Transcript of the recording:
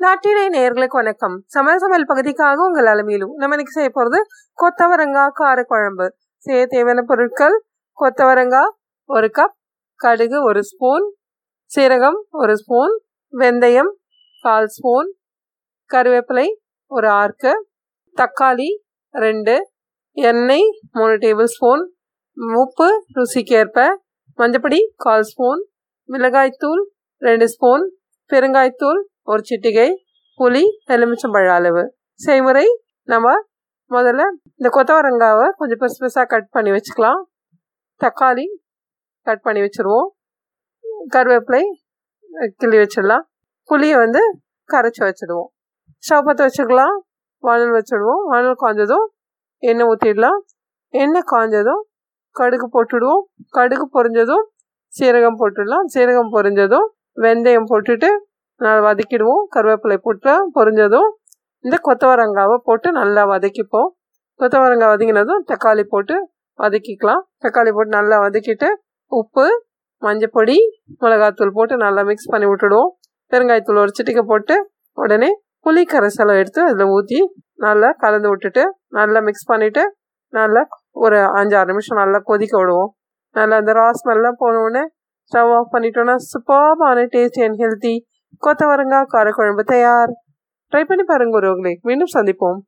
நாட்டினை நேர்களுக்கு வணக்கம். சமையல் சமையல் பகுதிக்காக உங்கள் அலமையிலும் நம்ம இன்னைக்கு செய்ய போகிறது கொத்தவரங்காய் காரக்குழம்பு. செய்ய தேவையான பொருட்கள் கொத்தவரங்காய் ஒரு கப் கடுகு ஒரு ஸ்பூன் சீரகம் ஒரு ஸ்பூன் வெந்தயம் கால் ஸ்பூன் கருவேப்பிலை ஒரு ஆர்க்கு தக்காளி ரெண்டு எண்ணெய் மூணு டேபிள் ஸ்பூன் உப்பு ருசிக்கேற்ப மஞ்சப்பொடி கால் ஸ்பூன் மிளகாய்த்தூள் ரெண்டு ஸ்பூன் பெருங்காய்த்தூள் ஒரு சிட்டிகை புளி எலுமிச்சம்பழ அளவு. செய்முறை நம்ம முதல்ல இந்த கொத்தவரங்காவை கொஞ்சம் பெருசு பெருசாக கட் பண்ணி வச்சுக்கலாம். தக்காளி கட் பண்ணி வச்சுருவோம். கருவேப்பிலை கிள்ளி வச்சிடலாம். புளியை வந்து கரைச்சி வச்சுடுவோம். ஸ்டவ் பற்ற வச்சுக்கலாம். வானல் வச்சுடுவோம். வானல் காஞ்சதும் எண்ணெய் ஊற்றிடலாம் எண்ணெய் காய்ஞ்சதும் கடுகு போட்டுடுவோம். கடுகு பொரிஞ்சதும் சீரகம் போட்டுடலாம். சீரகம் பொரிஞ்சதும் வெந்தயம் போட்டுட்டு நல்லா வதக்கிடுவோம். கருவேப்பிலை போட்டு பொரிஞ்சதும் இந்த கொத்தவரங்காவை போட்டு நல்லா வதக்கிப்போம். கொத்தவரங்காய் வதங்கினதும் தக்காளி போட்டு வதக்கிக்கலாம். தக்காளி போட்டு நல்லா வதக்கிட்டு உப்பு மஞ்சப்பொடி மிளகாத்தூள் போட்டு நல்லா மிக்ஸ் பண்ணி விட்டுடுவோம். பெருங்காயத்தூள் ஒரு சிட்டிக்கை போட்டு உடனே புளி கரைசலை எடுத்து அதில் ஊற்றி நல்லா கலந்து விட்டுட்டு நல்லா மிக்ஸ் பண்ணிவிட்டு நல்லா ஒரு அஞ்சாறு நிமிஷம் நல்லா கொதிக்க விடுவோம். நல்லா அந்த ராஸ் ஸ்மெல்லாம் போன உடனே ஸ்டவ் ஆஃப் பண்ணிட்டோன்னா சூப்பர்பான டேஸ்டி அண்ட் ஹெல்த்தி கொத்தவரங்காய் காரக்குழம்பு தயார். ட்ரை பண்ணி பாருங்க ஒருவங்களே மீண்டும் சந்திப்போம்.